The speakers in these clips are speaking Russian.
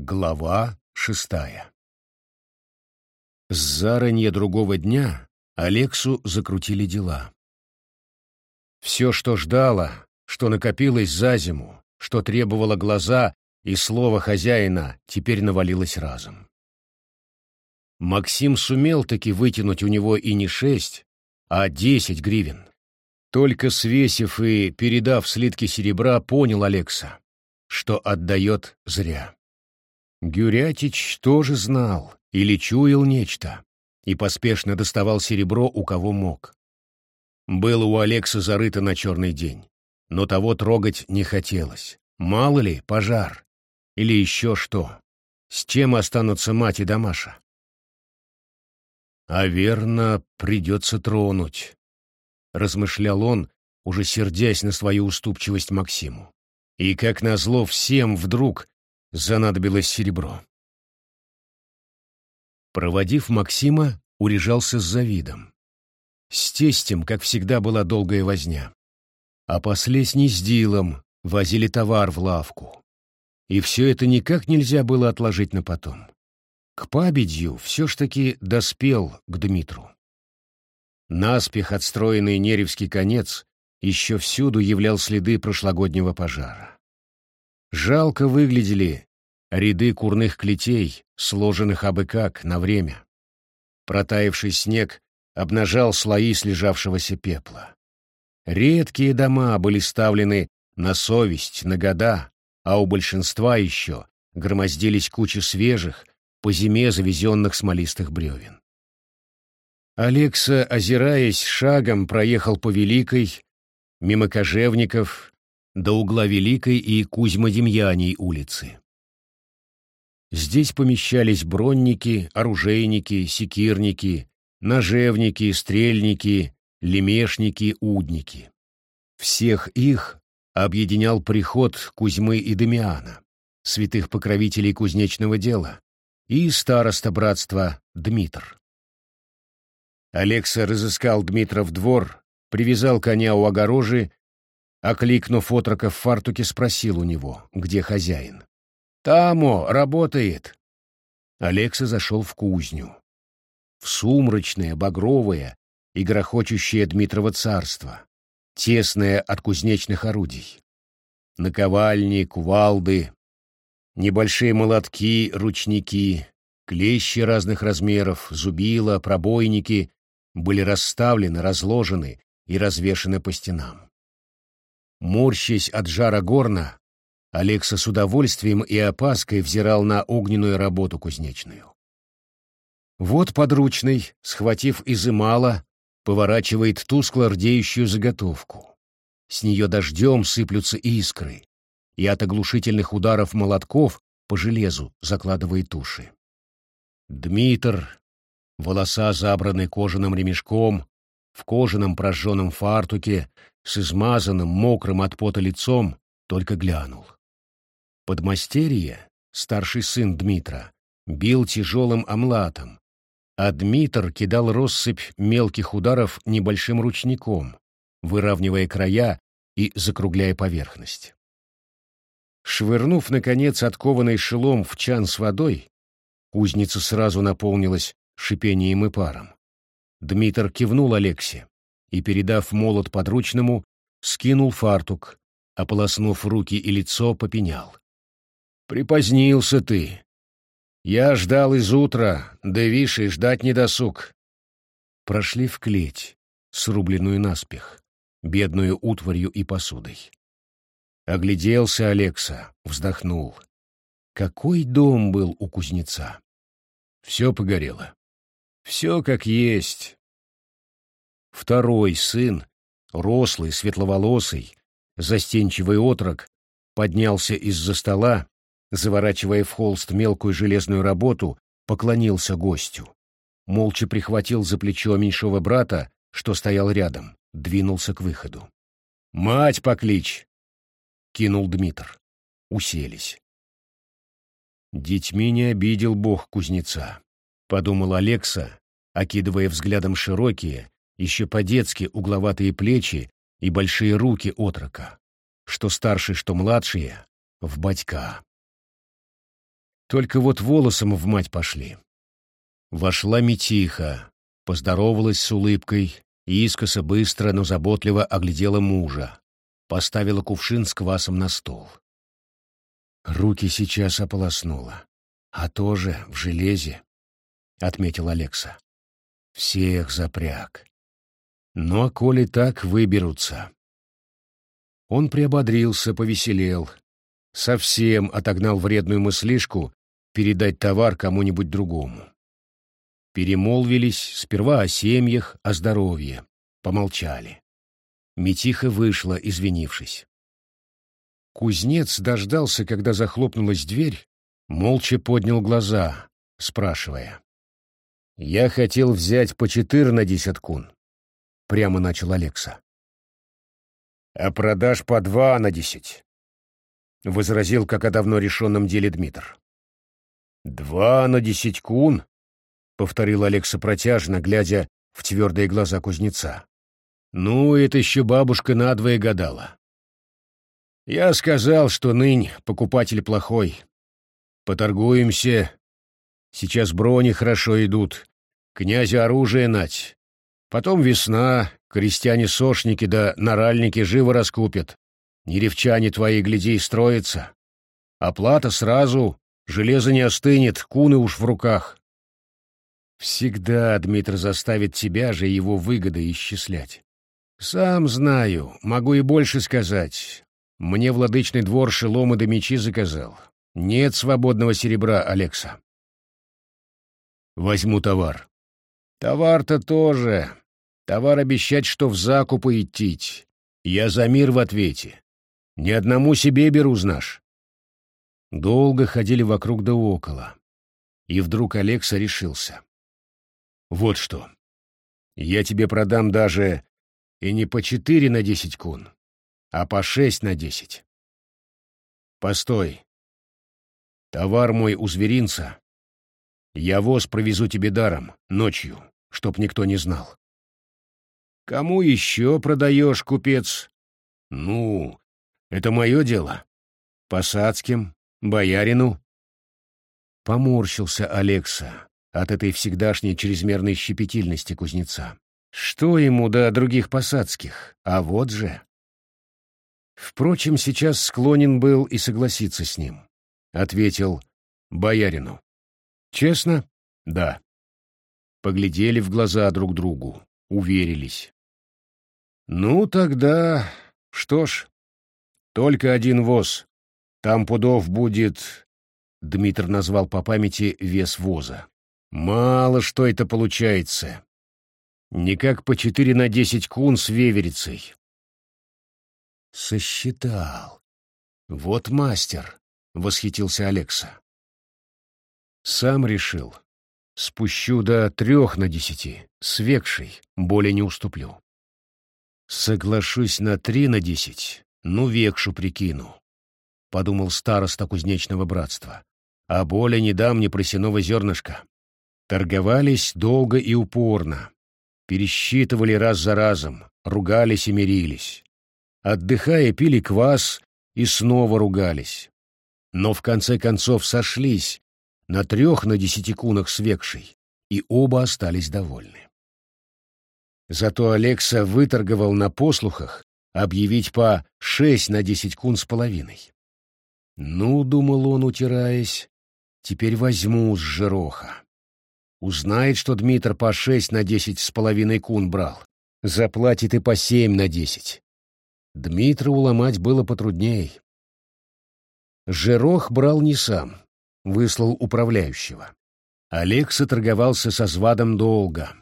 Глава шестая С заранее другого дня Алексу закрутили дела. Все, что ждало, что накопилось за зиму, что требовало глаза и слово хозяина, теперь навалилось разом. Максим сумел таки вытянуть у него и не шесть, а десять гривен. Только свесив и передав слитки серебра, понял Алекса, что отдает зря. Гюрятич тоже знал или чуял нечто и поспешно доставал серебро у кого мог. Было у Алекса зарыто на черный день, но того трогать не хотелось. Мало ли, пожар. Или еще что. С чем останутся мать и Дамаша? А верно, придется тронуть, — размышлял он, уже сердясь на свою уступчивость Максиму. И, как назло, всем вдруг занадобилось серебро. Проводив Максима, урежался с завидом. С тестем, как всегда, была долгая возня. А после с Нездилом возили товар в лавку. И все это никак нельзя было отложить на потом. К пабедью все ж таки доспел к Дмитру. Наспех отстроенный Неревский конец еще всюду являл следы прошлогоднего пожара. Жалко выглядели ряды курных клетей, сложенных абы как на время. Протаявший снег обнажал слои слежавшегося пепла. Редкие дома были ставлены на совесть, на года, а у большинства еще громоздились кучи свежих, по зиме завезенных смолистых бревен. Алекса, озираясь, шагом проехал по Великой, мимо Кожевников, до угла Великой и Кузьма-Демьяней улицы. Здесь помещались бронники, оружейники, секирники, ножевники, стрельники, лемешники, удники. Всех их объединял приход Кузьмы и Демиана, святых покровителей кузнечного дела, и староста братства Дмитр. Алекса разыскал Дмитров двор, привязал коня у огорожи Окликнув отрока в фартуке, спросил у него, где хозяин. «Тамо, работает!» Алекса зашел в кузню. В сумрачное, багровое и грохочущее Дмитрово царство, тесное от кузнечных орудий. Наковальни, кувалды, небольшие молотки, ручники, клещи разных размеров, зубила, пробойники были расставлены, разложены и развешаны по стенам. Морщась от жара горна, Алекса с удовольствием и опаской взирал на огненную работу кузнечную. Вот подручный, схватив изымала, поворачивает тускло рдеющую заготовку. С нее дождем сыплются искры, и от оглушительных ударов молотков по железу закладывает уши. Дмитр, волоса забраны кожаным ремешком, в кожаном прожженном фартуке, с измазанным, мокрым от пота лицом, только глянул. Подмастерье, старший сын Дмитра, бил тяжелым омлатом, а Дмитр кидал россыпь мелких ударов небольшим ручником, выравнивая края и закругляя поверхность. Швырнув, наконец, откованный шелом в чан с водой, кузница сразу наполнилась шипением и паром. Дмитр кивнул Алексе и, передав молот подручному, скинул фартук, ополоснув руки и лицо, попенял. «Припозднился ты. Я ждал из утра, да вишь, и ждать не досуг». Прошли в клеть, срубленную наспех, бедную утварью и посудой. Огляделся Алекса, вздохнул. Какой дом был у кузнеца? Все погорело. Все как есть. Второй сын, рослый, светловолосый, застенчивый отрок, поднялся из-за стола, заворачивая в холст мелкую железную работу, поклонился гостю. Молча прихватил за плечо меньшого брата, что стоял рядом, двинулся к выходу. «Мать покличь!» — кинул Дмитр. Уселись. «Детьми не обидел бог кузнеца», — подумал Алекса, окидывая взглядом широкие, еще по-детски угловатые плечи и большие руки отрока, что старший, что младшие, в батька. Только вот волосом в мать пошли. Вошла Митиха, поздоровалась с улыбкой искоса быстро, но заботливо оглядела мужа, поставила кувшин с квасом на стол. Руки сейчас ополоснула, а тоже в железе, — отметил Алекса. Всех запряг. Но коли так выберутся. Он приободрился, повеселел, совсем отогнал вредную мыслишку передать товар кому-нибудь другому. Перемолвились сперва о семьях, о здоровье. Помолчали. Митиха вышла, извинившись. Кузнец дождался, когда захлопнулась дверь, молча поднял глаза, спрашивая. «Я хотел взять по четыре на десять кун», — прямо начал Алекса. «А продашь по два на десять», — возразил, как о давно решенном деле Дмитр. «Два на десять кун?» — повторил Алекса протяжно, глядя в твердые глаза кузнеца. «Ну, это еще бабушка надвое гадала. Я сказал, что нынь покупатель плохой. Поторгуемся. Сейчас брони хорошо идут. Князю оружие нать. Потом весна, крестьяне-сошники да наральники живо раскупят. Неревчане твои, гляди, строятся. Оплата сразу, железо не остынет, куны уж в руках. Всегда Дмитрий заставит тебя же его выгоды исчислять. Сам знаю, могу и больше сказать. Мне владычный двор шеломы да мечи заказал. Нет свободного серебра, Алекса. Возьму товар. Товар-то тоже. Товар обещать, что в закупы идти. Я за мир в ответе. Ни одному себе беру, знашь. Долго ходили вокруг да около. И вдруг Алекса решился. Вот что. Я тебе продам даже и не по четыре на десять кун, а по шесть на десять. Постой. Товар мой у зверинца. Я воз провезу тебе даром, ночью, чтоб никто не знал. Кому еще продаешь, купец? Ну, это мое дело. Посадским, боярину. Поморщился Алекса от этой всегдашней чрезмерной щепетильности кузнеца. Что ему до других посадских? А вот же... Впрочем, сейчас склонен был и согласиться с ним. Ответил боярину. Честно? Да. Поглядели в глаза друг другу, уверились. Ну, тогда... Что ж, только один воз. Там пудов будет... Дмитр назвал по памяти вес воза. Мало что это получается. Никак по четыре на десять кун с веверицей. Сосчитал. Вот мастер, — восхитился Алекса. Сам решил. Спущу до трех на десяти, с векшей, более не уступлю. Соглашусь на три на десять, ну векшу прикину, — подумал староста кузнечного братства. А более не дам ни просяного зернышка. Торговались долго и упорно. Пересчитывали раз за разом, ругались и мирились. Отдыхая, пили квас и снова ругались. Но в конце концов сошлись на трех на десяти кунах свекшей, и оба остались довольны. Зато Алекса выторговал на послухах объявить по шесть на десять кун с половиной. «Ну, — думал он, утираясь, — теперь возьму с жироха. Узнает, что Дмитр по шесть на десять с половиной кун брал. Заплатит и по семь на десять. Дмитра уломать было потрудней. Жирох брал не сам, выслал управляющего. Алекса торговался со звадом долго,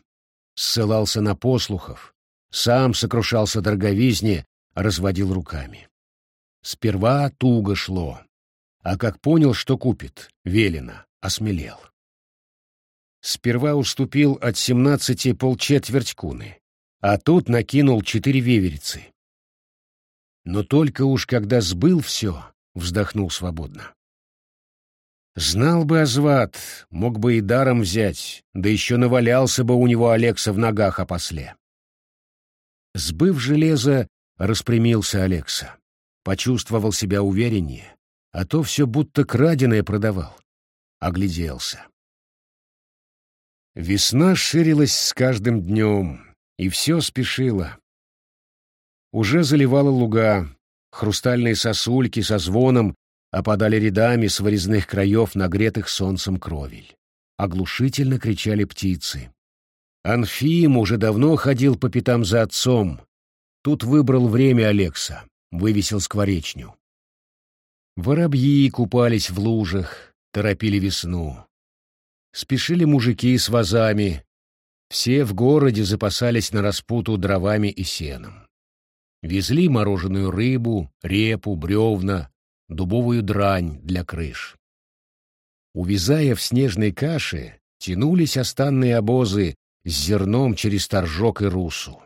ссылался на послухов, сам сокрушался дороговизне, разводил руками. Сперва туго шло, а как понял, что купит, велено, осмелел. Сперва уступил от семнадцати полчетверть куны, а тут накинул четыре веверицы. Но только уж когда сбыл все, вздохнул свободно. Знал бы Азват, мог бы и даром взять, да еще навалялся бы у него Алекса в ногах опосле. Сбыв железо, распрямился Алекса. Почувствовал себя увереннее, а то все будто краденое продавал. огляделся. Весна ширилась с каждым днем, и все спешило. Уже заливала луга, хрустальные сосульки со звоном опадали рядами с вырезных краев нагретых солнцем кровель. Оглушительно кричали птицы. Анфим уже давно ходил по пятам за отцом. Тут выбрал время Алекса, вывесил скворечню. Воробьи купались в лужах, торопили весну. Спешили мужики с вазами. Все в городе запасались на распуту дровами и сеном. Везли мороженую рыбу, репу, бревна, дубовую дрань для крыш. Увязая в снежной каше, тянулись останные обозы с зерном через Торжок и Русу.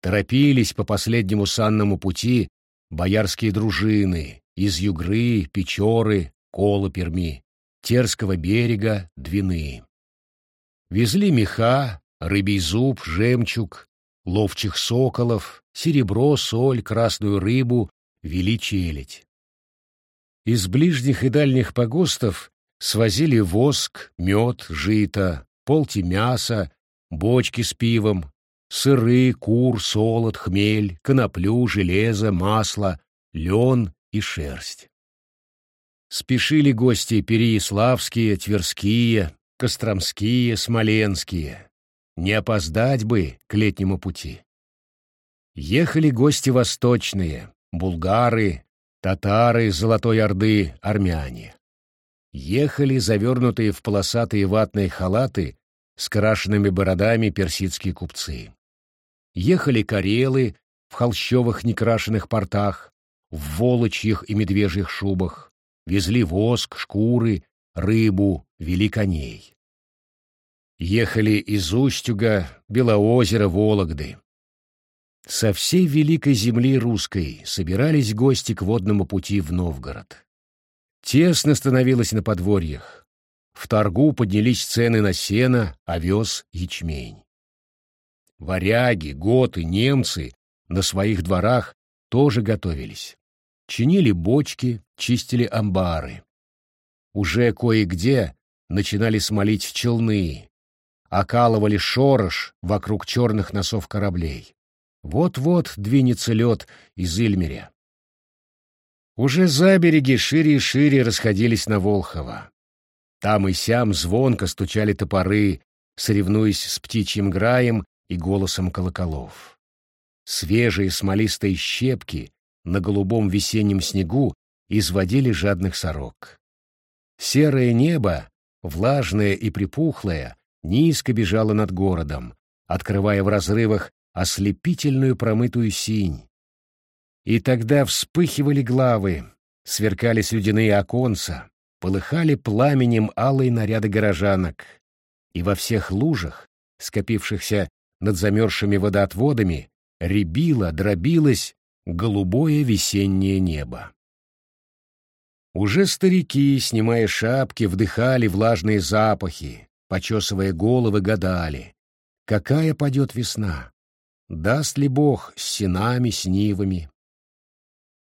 Торопились по последнему санному пути боярские дружины из Югры, Печоры, Колоперми, Терского берега, Двины. Везли меха, рыбий зуб, жемчуг, ловчих соколов, серебро, соль, красную рыбу, вели челядь. Из ближних и дальних погостов свозили воск, мед, жито, полти мяса, бочки с пивом, сыры, кур, солод, хмель, коноплю, железо, масло, лен и шерсть. Спешили гости переяславские, тверские, костромские, смоленские. Не опоздать бы к летнему пути. Ехали гости восточные, булгары, татары из Золотой Орды, армяне. Ехали завернутые в полосатые ватные халаты с крашенными бородами персидские купцы. Ехали карелы в холщовых некрашенных портах, в волочьих и медвежьих шубах, везли воск, шкуры, рыбу, вели коней. Ехали из Устюга, Белоозера, Вологды. Со всей великой земли русской собирались гости к водному пути в Новгород. Тесно становилось на подворьях. В торгу поднялись цены на сено, овес, ячмень. Варяги, готы, немцы на своих дворах тоже готовились. Чинили бочки, чистили амбары. Уже кое-где начинали смолить челны, окалывали шорош вокруг черных носов кораблей. Вот-вот двинется лед из Ильмеря. Уже забереги шире и шире расходились на Волхово. Там и сям звонко стучали топоры, соревнуясь с птичьим граем и голосом колоколов. Свежие смолистые щепки на голубом весеннем снегу изводили жадных сорок. Серое небо, влажное и припухлое, низко бежало над городом, открывая в разрывах ослепительную промытую синь. И тогда вспыхивали главы, сверкали слюдяные оконца, полыхали пламенем алые наряды горожанок, и во всех лужах, скопившихся над замерзшими водоотводами, рябило, дробилось голубое весеннее небо. Уже старики, снимая шапки, вдыхали влажные запахи, почесывая головы, гадали, какая падет весна. Даст ли Бог с синами, с нивами?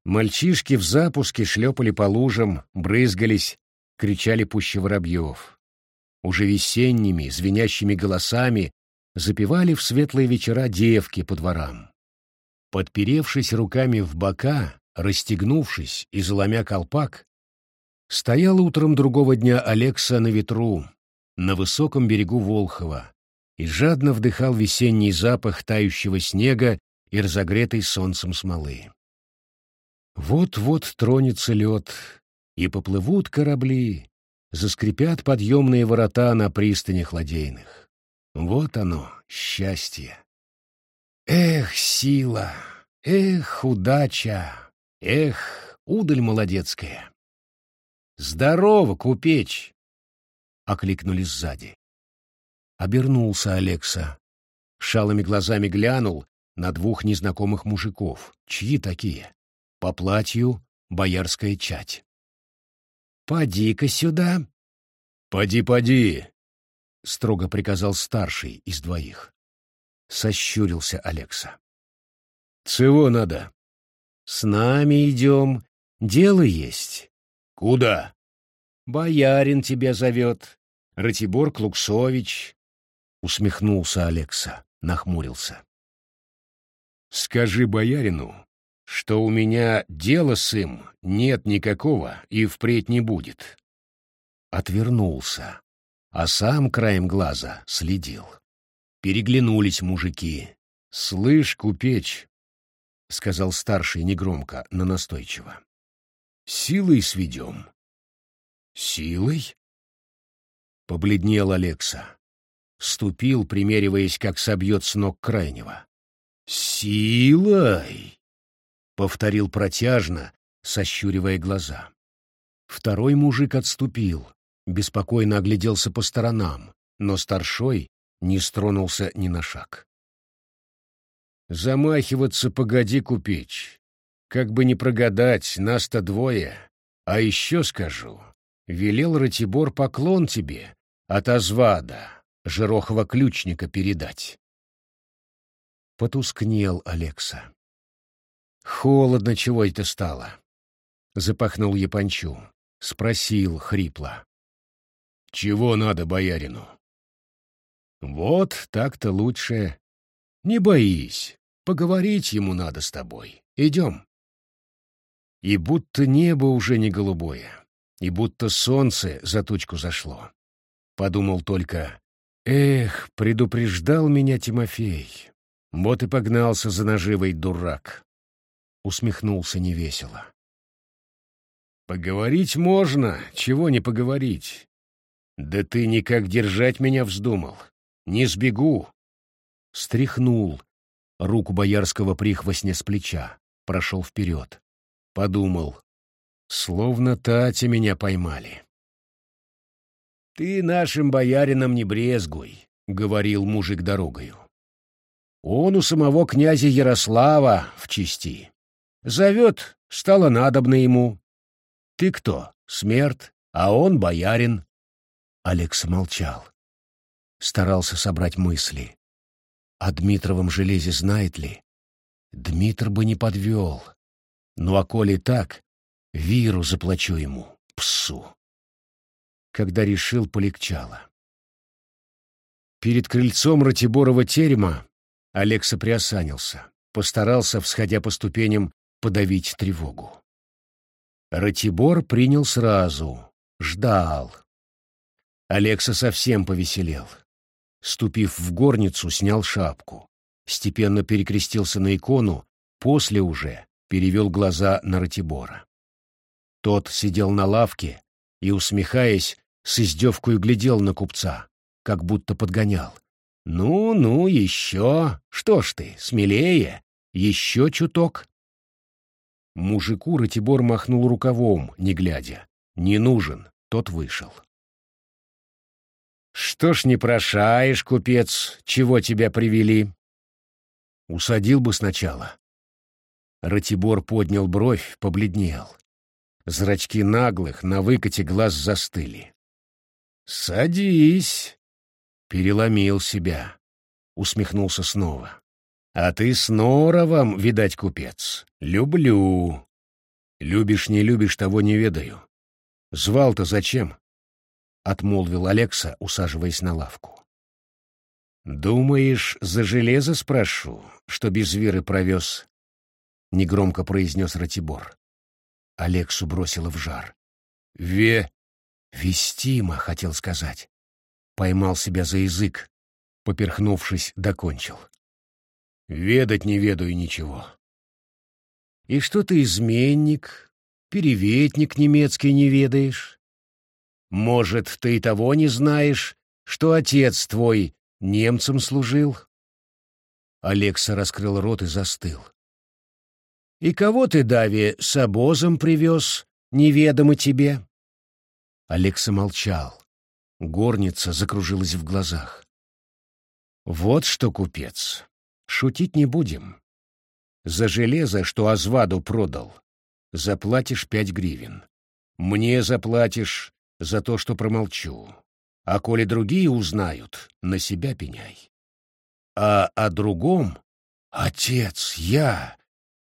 Мальчишки в запуске шлепали по лужам, брызгались, кричали пуще воробьев. Уже весенними, звенящими голосами запевали в светлые вечера девки по дворам. Подперевшись руками в бока, расстегнувшись и заломя колпак, стоял утром другого дня Алекса на ветру, на высоком берегу Волхова, и жадно вдыхал весенний запах тающего снега и разогретой солнцем смолы. Вот-вот тронется лед, и поплывут корабли, заскрипят подъемные ворота на пристанях ладейных. Вот оно, счастье. Эх, сила! Эх, удача! Эх, удаль молодецкая! «Здорово, купеч!» — окликнули сзади. Обернулся Алекса. Шалыми глазами глянул на двух незнакомых мужиков. Чьи такие? По платью боярская чать. «Поди-ка сюда!» «Поди, поди!» — строго приказал старший из двоих. Сощурился Алекса. «Чего надо?» «С нами идем. Дело есть». «Куда?» Боярин тебя зовет, Ратибор Клуксович, — усмехнулся Алекса, нахмурился. Скажи боярину, что у меня дела с им нет никакого и впредь не будет. Отвернулся, а сам краем глаза следил. Переглянулись мужики. «Слышь, купечь», — сказал старший негромко, но настойчиво, — «силой сведем». «Силой?» Побледнел Алекса. Ступил, примериваясь, как собьет с ног крайнего. «Силой!» — повторил протяжно, сощуривая глаза. Второй мужик отступил, беспокойно огляделся по сторонам, но старшой не стронулся ни на шаг. «Замахиваться погоди, купечь. Как бы не прогадать, нас-то двое. А еще скажу, велел Ратибор поклон тебе от Азвада, Жирохова ключника, передать». Потускнел Алекса. «Холодно чего это стало?» Запахнул Япончу. Спросил хрипло. «Чего надо боярину?» «Вот так-то лучше. Не боись, поговорить ему надо с тобой. Идем». И будто небо уже не голубое, и будто солнце за тучку зашло. Подумал только, эх, предупреждал меня Тимофей. Вот и погнался за наживой дурак. Усмехнулся невесело. Поговорить можно, чего не поговорить. Да ты никак держать меня вздумал. Не сбегу. Стряхнул руку боярского прихвостня с плеча, прошел вперед. Подумал, словно Татя меня поймали. «Ты нашим боярином не брезгуй», — говорил мужик дорогою. «Он у самого князя Ярослава в чести. Зовет, стало надобно ему. Ты кто, смерть, а он боярин?» Алекс молчал старался собрать мысли. О Дмитровом железе знает ли? Дмитр бы не подвел. Ну а коли так, виру заплачу ему, псу. Когда решил, полегчало. Перед крыльцом Ратиборова терема Алекса приосанился, постарался, всходя по ступеням, подавить тревогу. Ратибор принял сразу, ждал. Алекса совсем повеселел. Ступив в горницу, снял шапку. Степенно перекрестился на икону, после уже перевел глаза на Ратибора. Тот сидел на лавке и, усмехаясь, с издевкой глядел на купца, как будто подгонял. «Ну, ну, еще! Что ж ты, смелее! Еще чуток!» Мужику Ратибор махнул рукавом, не глядя. «Не нужен!» Тот вышел. Что ж не прошаешь, купец, чего тебя привели? Усадил бы сначала. Ратибор поднял бровь, побледнел. Зрачки наглых на выкате глаз застыли. «Садись!» Переломил себя. Усмехнулся снова. «А ты с Норовом, видать, купец. Люблю. Любишь, не любишь, того не ведаю. Звал-то зачем?» — отмолвил Алекса, усаживаясь на лавку. «Думаешь, за железо спрошу, что без веры провез?» — негромко произнес Ратибор. Алексу бросило в жар. «Ве...» «Вестимо», — хотел сказать. Поймал себя за язык, поперхнувшись, докончил. «Ведать не ведаю ничего». «И что ты изменник, переветник немецкий не ведаешь?» Может, ты и того не знаешь, что отец твой немцам служил?» Алекса раскрыл рот и застыл. «И кого ты, Дави, с обозом привез, неведомо тебе?» Алекса молчал. Горница закружилась в глазах. «Вот что, купец, шутить не будем. За железо, что Азваду продал, заплатишь пять гривен. Мне заплатишь за то, что промолчу. А коли другие узнают, на себя пеняй. А о другом... Отец, я...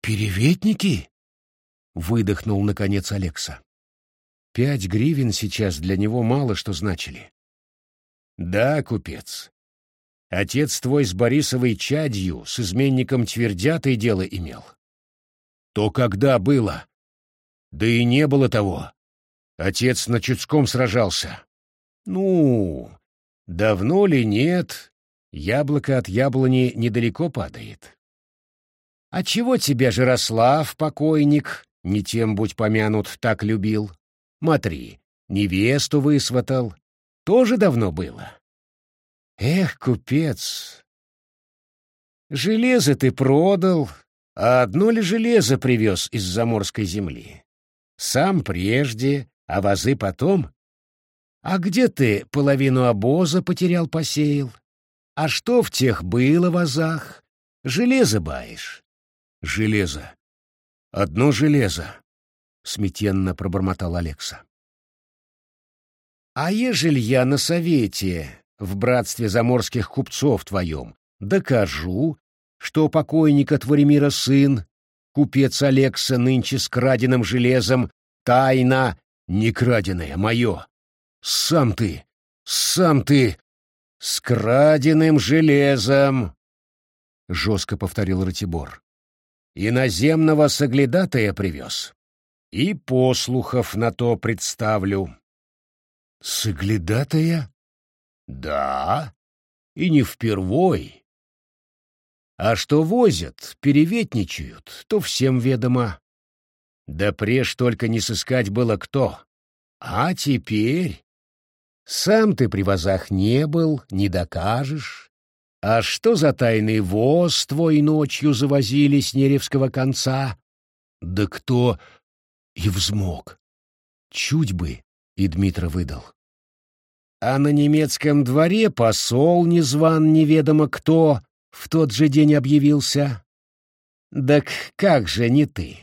Переветники? Выдохнул, наконец, Алекса. Пять гривен сейчас для него мало что значили. Да, купец. Отец твой с Борисовой чадью, с изменником Твердятой дело имел. То когда было? Да и не было того. Отец на Чудском сражался. Ну, давно ли нет, яблоко от яблони недалеко падает. А чего тебя Жирослав, покойник, не тем будь помянут, так любил? Смотри, невесту высватал. Тоже давно было. Эх, купец, железо ты продал, а одно ли железо привез из заморской земли? Сам прежде, а вазы потом? А где ты половину обоза потерял-посеял? А что в тех было вазах? Железо баишь. Железо. Одно железо, — смятенно пробормотал Алекса. А ежели я на совете, в братстве заморских купцов твоем, докажу, что покойника Творимира сын, купец Алекса нынче с краденым железом, тайна, не краденое, мое. Сам ты, сам ты, с краденым железом, — жестко повторил Ратибор. Иноземного соглядатая привез. И послухов на то представлю. Соглядатая? Да, и не впервой. А что возят, переветничают, то всем ведомо. Да преж только не сыскать было кто. А теперь... Сам ты при вазах не был, не докажешь. А что за тайный воз твой ночью завозили с Неревского конца? Да кто и взмок. Чуть бы, и Дмитро выдал. А на немецком дворе посол незван неведомо кто в тот же день объявился. Так как же не ты?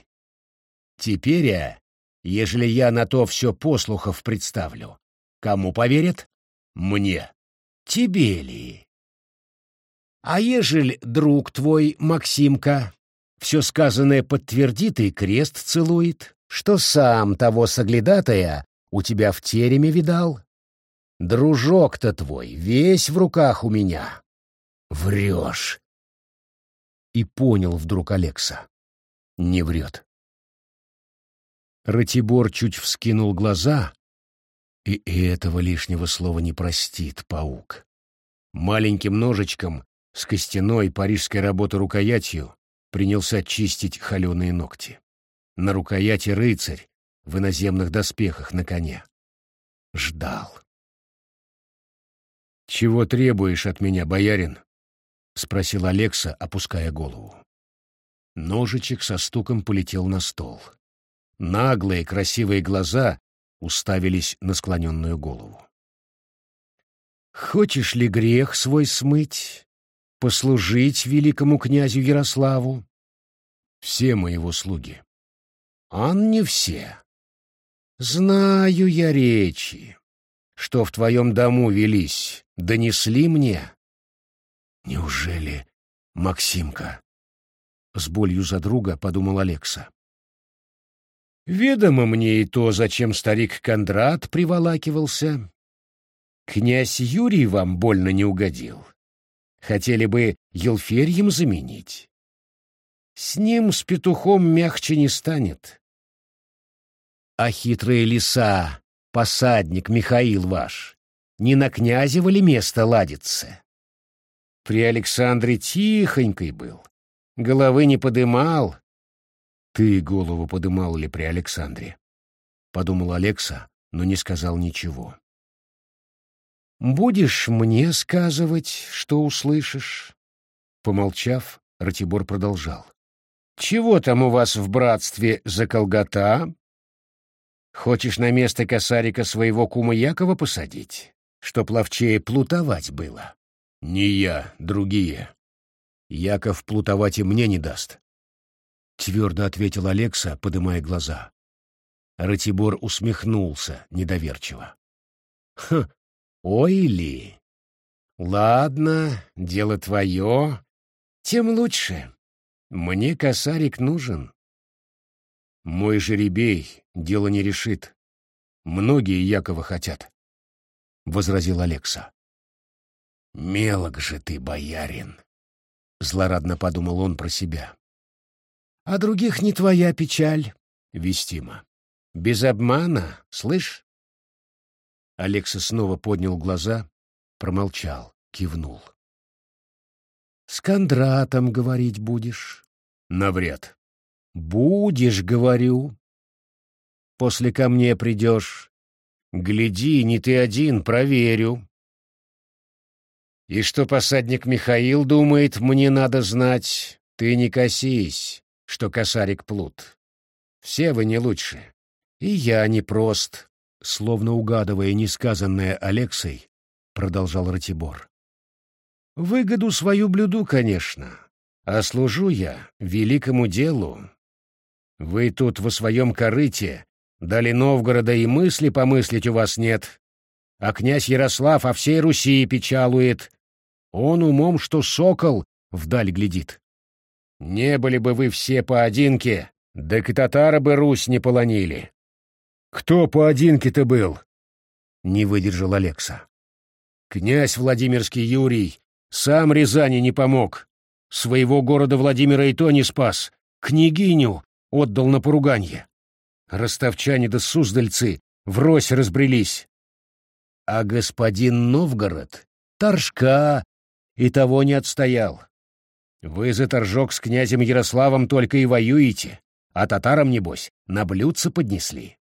Теперь, а, ежели я на то все послухов представлю, кому поверят? Мне. Тебе ли? А ежели друг твой, Максимка, все сказанное подтвердит и крест целует, что сам того соглядатая у тебя в тереме видал? Дружок-то твой весь в руках у меня. Врешь. И понял вдруг Алекса. Не врет. Ратибор чуть вскинул глаза, и этого лишнего слова не простит паук. Маленьким ножичком с костяной парижской работы рукоятью принялся чистить холеные ногти. На рукояти рыцарь в иноземных доспехах на коне. Ждал. «Чего требуешь от меня, боярин?» — спросил Алекса, опуская голову. Ножичек со стуком полетел на стол. Наглые красивые глаза уставились на склоненную голову. «Хочешь ли грех свой смыть, послужить великому князю Ярославу?» «Все моего слуги». «Ан не все. Знаю я речи, что в твоем дому велись, донесли мне». «Неужели Максимка?» С болью за друга подумал Алекса. Ведомо мне и то, зачем старик Кондрат приволакивался. Князь Юрий вам больно не угодил. Хотели бы Елферьем заменить. С ним, с петухом, мягче не станет. А хитрые лиса, посадник Михаил ваш, не на князево ли место ладится? При Александре тихонькой был, головы не подымал, ты голову подымал ли при Александре? Подумал Алекса, но не сказал ничего. Будешь мне сказывать, что услышишь? Помолчав, Ратибор продолжал. Чего там у вас в братстве за колгота? Хочешь на место косарика своего кума Якова посадить, чтоб ловчее плутовать было? Не я, другие. Яков плутовать и мне не даст. — твердо ответил Алекса, подымая глаза. Ратибор усмехнулся недоверчиво. «Хм, ой ли! Ладно, дело твое, тем лучше. Мне косарик нужен. Мой жеребей дело не решит. Многие Якова хотят, — возразил Алекса. «Мелок же ты, боярин!» — злорадно подумал он про себя. «А других не твоя печаль, Вестима. Без обмана, слышь?» Алекса снова поднял глаза, промолчал, кивнул. «С Кондратом говорить будешь?» «Навряд». «Будешь, говорю. После ко мне придешь. Гляди, не ты один, проверю. И что посадник Михаил думает, мне надо знать. Ты не косись, что косарик плут. Все вы не лучше. И я не прост, словно угадывая несказанное Алексой, продолжал Ратибор. Выгоду свою блюду, конечно, а служу я великому делу. Вы тут во своем корыте, дали Новгорода и мысли помыслить у вас нет, а князь Ярослав о всей Руси печалует, он умом, что сокол, вдаль глядит. Не были бы вы все поодинке, да к татары бы Русь не полонили. Кто поодинке-то был? Не выдержал Алекса. Князь Владимирский Юрий сам Рязани не помог. Своего города Владимира и то не спас. Княгиню отдал на поруганье. Ростовчане да суздальцы врозь разбрелись. А господин Новгород, Торжка, и того не отстоял. Вы за торжок с князем Ярославом только и воюете, а татарам, небось, на блюдце поднесли.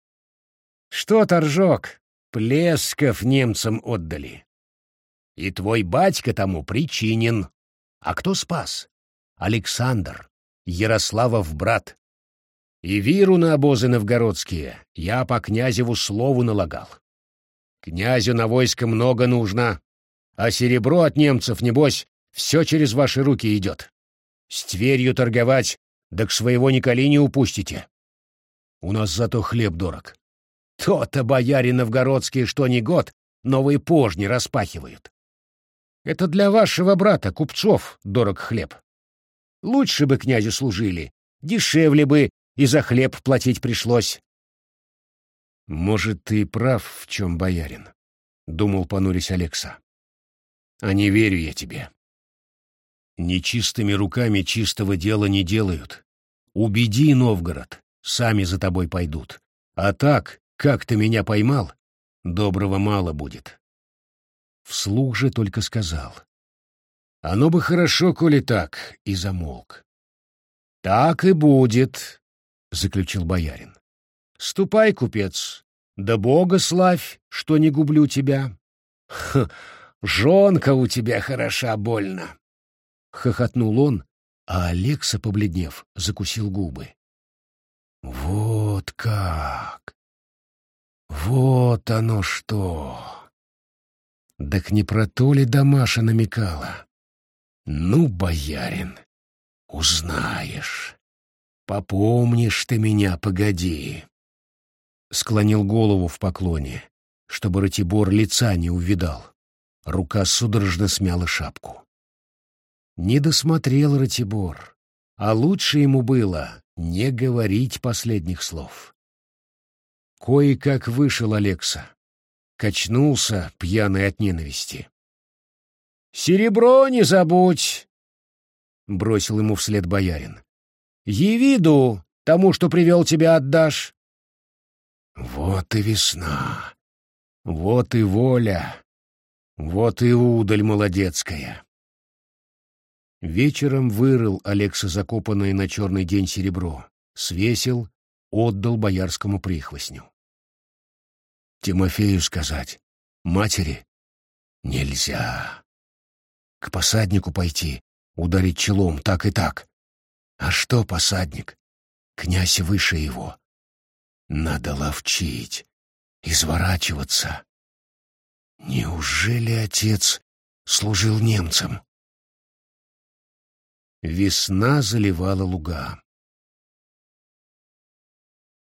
Что торжок? Плесков немцам отдали. И твой батька тому причинен. А кто спас? Александр, Ярославов брат. И виру на обозы новгородские я по князеву слову налагал. Князю на войско много нужно, а серебро от немцев, небось, все через ваши руки идет. С Тверью торговать, да к своего Николи не упустите. У нас зато хлеб дорог. То-то бояре новгородские что ни год новые пожни распахивают. Это для вашего брата, купцов, дорог хлеб. Лучше бы князю служили, дешевле бы и за хлеб платить пришлось. Может, ты прав в чем, боярин, — думал, понурясь Алекса. А не верю я тебе. Нечистыми руками чистого дела не делают. Убеди, Новгород, сами за тобой пойдут. А так, как ты меня поймал, доброго мало будет. Вслух же только сказал. Оно бы хорошо, коли так, и замолк. Так и будет, заключил боярин. Ступай, купец, да Бога славь, что не гублю тебя. Ха, Жонка у тебя хороша больно. Хохотнул он, а Алекса, побледнев, закусил губы. Вот как! Вот оно что! Так не про то ли Дамаша намекала? Ну, боярин, узнаешь. Попомнишь ты меня, погоди. Склонил голову в поклоне, чтобы Ратибор лица не увидал. Рука судорожно смяла шапку. Не досмотрел Ратибор, а лучше ему было не говорить последних слов. Кое-как вышел Алекса. Качнулся, пьяный от ненависти. «Серебро не забудь!» — бросил ему вслед боярин. «Евиду тому, что привел тебя, отдашь!» Вот и весна, вот и воля, вот и удаль молодецкая. Вечером вырыл Алекса закопанное на черный день серебро, свесил, отдал боярскому прихвостню. Тимофею сказать, матери, нельзя. К посаднику пойти, ударить челом так и так. А что посадник? Князь выше его. Надо ловчить, изворачиваться. Неужели отец служил немцам? Весна заливала луга.